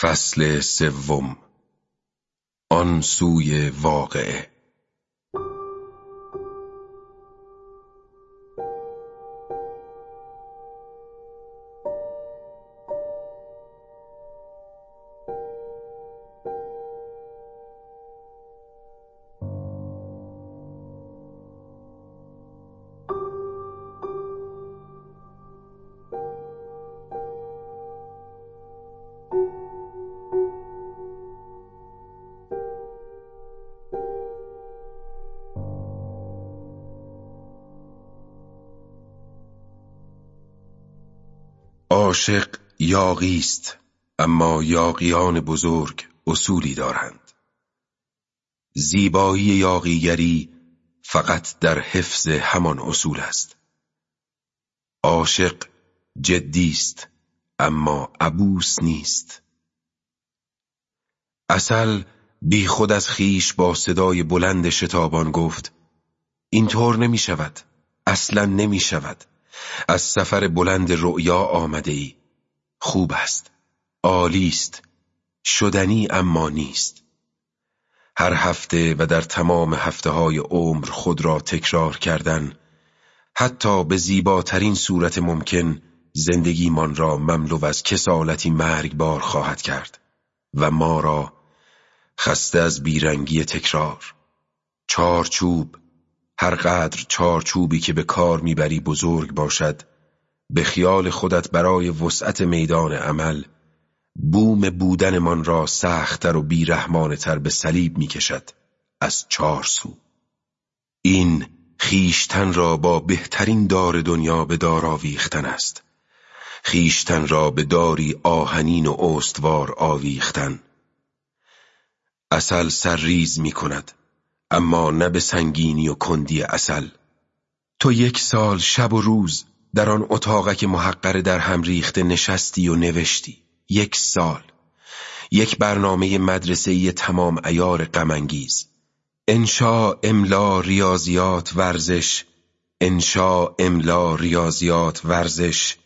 فصل سوم. آن سوی واقعه. عاشق یاغی است اما یاغیان بزرگ اصولی دارند. زیبایی یاغیگری فقط در حفظ همان اصول است. عاشق جدی است اما عبوس نیست. اصل بی خود از خیش با صدای بلند شتابان گفت اینطور نمی شود اصلا نمی شود از سفر بلند رؤیا آمده ای خوب است. عالی است. شدنی اما نیست. هر هفته و در تمام هفته های عمر خود را تکرار کردن حتی به زیباترین صورت ممکن زندگیمان را مملو از کسالتی مرگبار خواهد کرد و ما را خسته از بیرنگی تکرار چارچوب هر قدر چارچوبی که به کار می‌بری بزرگ باشد به خیال خودت برای وسعت میدان عمل بوم بودنمان را سختتر و بیرحمانتر به صلیب می‌کشد از چهار سو. این خیشتن را با بهترین دار دنیا به دار آویختن است. خیشتن را به داری آهنین و استوار آویختن. اصل سرریز می کند اما نه به سنگینی و کندی اصل تو یک سال شب و روز در آن اتاقک محقر در هم ریخته نشستی و نوشتی. یک سال. یک برنامه مدرسه‌ای تمام ایار غمانگیز. انشا املا ریاضیات ورزش. انشا املا ریاضیات ورزش.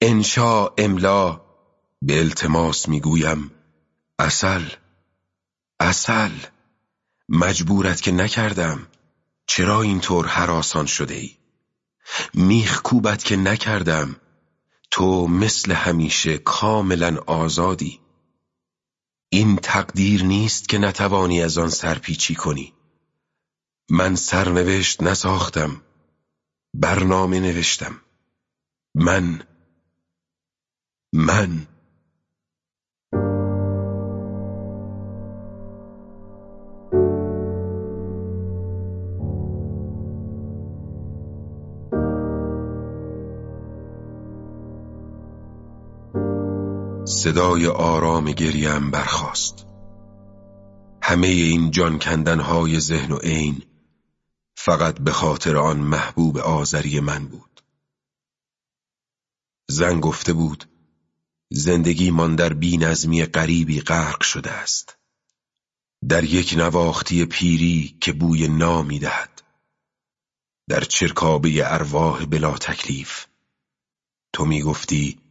انشا املا به التماس می‌گویم. اصل اصل مجبورت که نکردم. چرا اینطور حراسان شده ای؟ میخ کوبت که نکردم. تو مثل همیشه کاملا آزادی. این تقدیر نیست که نتوانی از آن سرپیچی کنی. من سرنوشت نساختم. برنامه نوشتم. من من صدای آرام گریم برخاست. همه این جان کندنهای ذهن و عین فقط به خاطر آن محبوب آذری من بود. زن گفته بود زندگی من در بینظمی غریبی غرق شده است. در یک نواختی پیری که بوی نامی دهد در چرکابه ارواح بلا تکلیف. تو می گفتی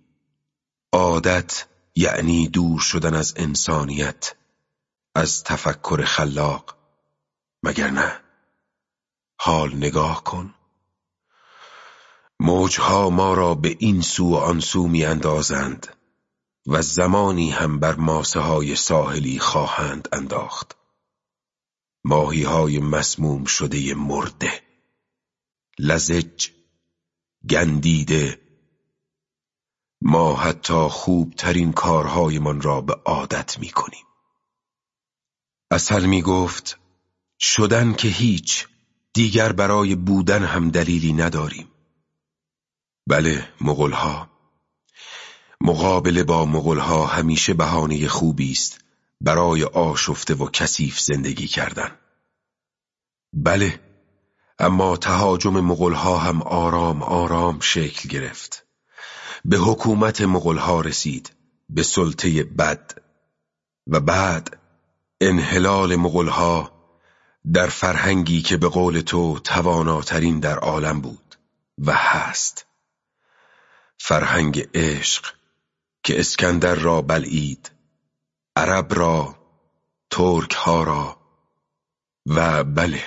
عادت یعنی دور شدن از انسانیت از تفکر خلاق. مگر نه؟ حال نگاه کن. موجها ما را به این سو و آن سو می اندازند و زمانی هم بر ماسه های ساحلی خواهند انداخت. ماهی های مسموم شده مرده. لزج گندیده ما حتی خوبترین کارهایمان را به عادت می کنیم. اصل می گفت شدن که هیچ دیگر برای بودن هم دلیلی نداریم. بله مغلها مقابله با مغلها همیشه بهانه خوبی است برای آشفته و کثیف زندگی کردن. بله اما تهاجم مغلها هم آرام آرام شکل گرفت. به حکومت مغلها رسید به سلطه بد. و بعد انحلال مغلها در فرهنگی که به قول تو تواناترین در عالم بود و هست. فرهنگ عشق که اسکندر را بلعید عرب را ترک ها را و بله.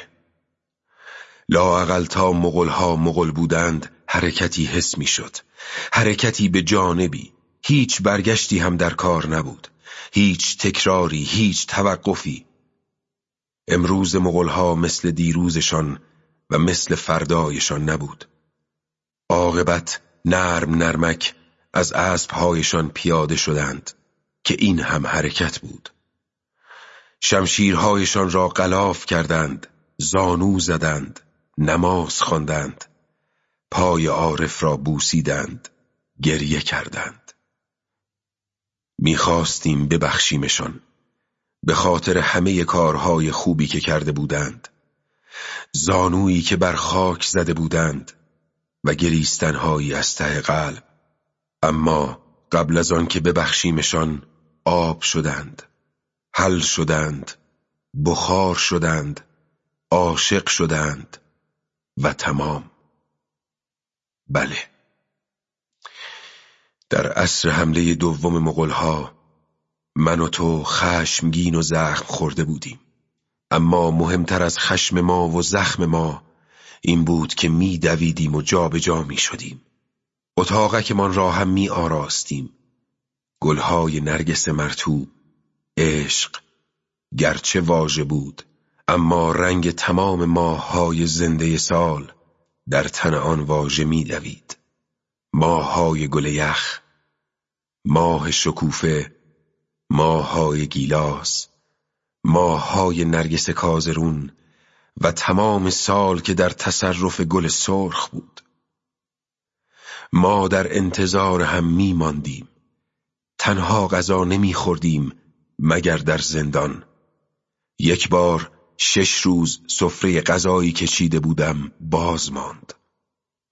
لااقل تا مغل ها مغل بودند حرکتی حس می شد حرکتی به جانبی. هیچ برگشتی هم در کار نبود. هیچ تکراری هیچ توقفی. امروز مغلها مثل دیروزشان و مثل فردایشان نبود. عاقبت نرم نرمک از اسبهایشان پیاده شدند که این هم حرکت بود. شمشیرهایشان را غلاف کردند زانو زدند نماز خواندند. پای عارف را بوسیدند گریه کردند. می‌خواستیم ببخشیمشان. به خاطر همه کارهای خوبی که کرده بودند. زانویی که بر خاک زده بودند و گریستنهایی از ته قلب. اما قبل از آن که ببخشیمشان آب شدند حل شدند بخار شدند عاشق شدند و تمام. بله. در عصر حمله دوم مغلها من و تو خشمگین و زخم خورده بودیم. اما مهمتر از خشم ما و زخم ما این بود که می دویدیم و جابجا جا می شدیم من را هم می آراستیم گلهای نرگس مرتوب عشق گرچه واژه بود اما رنگ تمام ماههای زنده سال در تن آن واژه میدوید ماههای گل یخ ماه شکوفه ماههای گیلاس ماههای نرگس کازرون و تمام سال که در تصرف گل سرخ بود. ما در انتظار هم میماندیم تنها غذا نمیخوردیم مگر در زندان. یک بار شش روز سفره غذایی که چیده بودم باز ماند.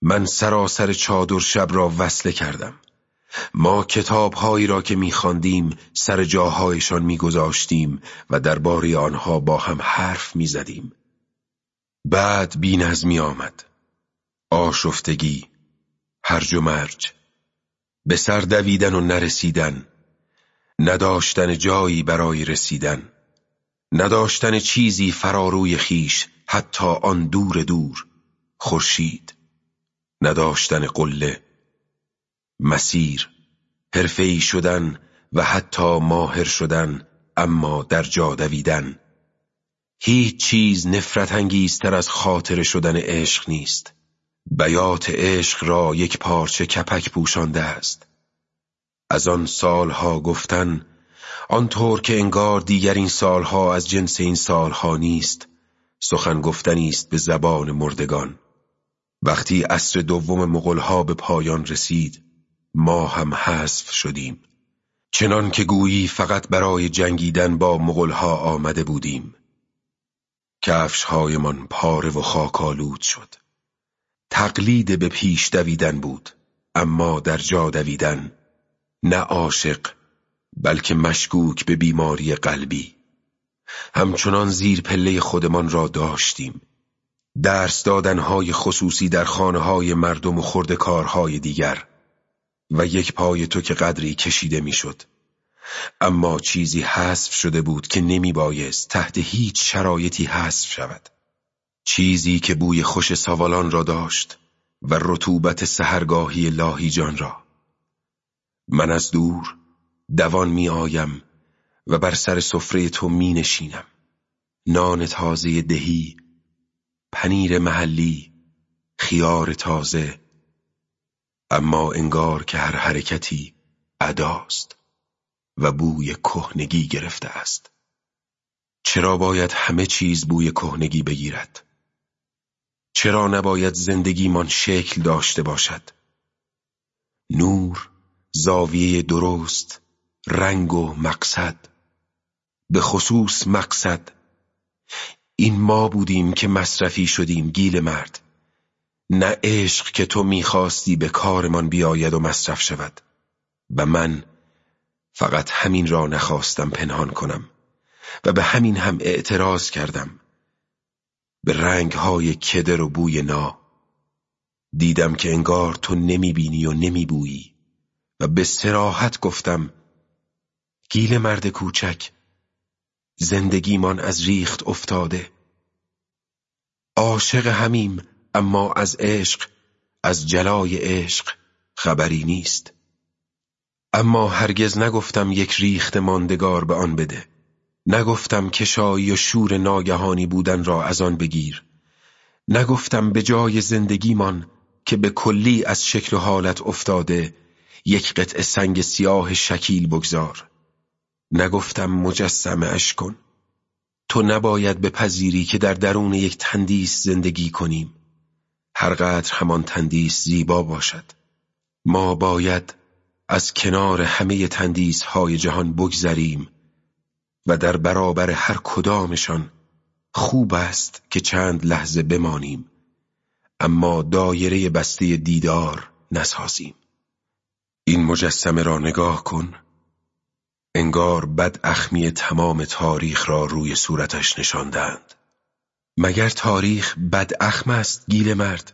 من سراسر چادر شب را وصله کردم. ما کتابهایی را که میخواندیم سر جاهایشان میگذاشتیم و درباره آنها با هم حرف می‌زدیم. بعد بینظمی آمد. آشفتگی هرج و مرج به سر دویدن و نرسیدن نداشتن جایی برای رسیدن. نداشتن چیزی فراروی خیش حتی آن دور دور. خورشید. نداشتن قله. مسیر. حرفه‌ای شدن و حتی ماهر شدن اما در جا دویدن. هیچ چیز نفرت انگیزتر از خاطر شدن عشق نیست. بیات عشق را یک پارچه کپک پوشانده است. از آن سالها گفتن آنطور که انگار دیگر این سالها از جنس این سالها نیست سخن گفتنی است به زبان مردگان. وقتی عصر دوم مغلها به پایان رسید ما هم حذف شدیم. چنان که گویی فقط برای جنگیدن با مغلها آمده بودیم. کفشهایمان پاره و خاکالود شد. تقلید به پیش دویدن بود اما در جا دویدن نه عاشق بلکه مشکوک به بیماری قلبی. همچنان زیر پله خودمان را داشتیم. درس دادنهای خصوصی در خانه های مردم و خورد کارهای دیگر. و یک پای تو که قدری کشیده می‌شد. اما چیزی حذف شده بود که نمی بایست تحت هیچ شرایطی حذف شود. چیزی که بوی خوش سوالان را داشت و رطوبت سهرگاهی لاهیجان را. من از دور دوان می آیم و بر سر سفره تو می نشینم نان تازه دهی پنیر محلی خیار تازه. اما انگار که هر حرکتی اداست و بوی کهنگی گرفته است. چرا باید همه چیز بوی کهنگی بگیرد؟ چرا نباید زندگیمان شکل داشته باشد؟ نور زاویه درست رنگ و مقصد به خصوص مقصد. این ما بودیم که مصرفی شدیم گیل مرد. نه عشق که تو می‌خواستی به کارمان بیاید و مصرف شود. و من فقط همین را نخواستم پنهان کنم. و به همین هم اعتراض کردم. به رنگهای کدر و بوی نا. دیدم که انگار تو نمی‌بینی و نمیبویی. و به سراحت گفتم گیل مرد کوچک زندگیمان از ریخت افتاده. عاشق همیم اما از عشق از جلای عشق خبری نیست. اما هرگز نگفتم یک ریخت ماندگار به آن بده. نگفتم کشایی و شور ناگهانی بودن را از آن بگیر. نگفتم به جای زندگیمان که به کلی از شکل و حالت افتاده یک قطع سنگ سیاه شکیل بگذار. نگفتم مجسمه اش کن. تو نباید به پذیری که در درون یک تندیس زندگی کنیم. هرقدر همان تندیس زیبا باشد. ما باید از کنار همه تندیس های جهان بگذریم و در برابر هر کدامشان خوب است که چند لحظه بمانیم. اما دایره بسته دیدار نسازیم. این مجسمه را نگاه کن. انگار بد اخمی تمام تاریخ را روی صورتش نشاندند. مگر تاریخ بد اخم است گیل مرد؟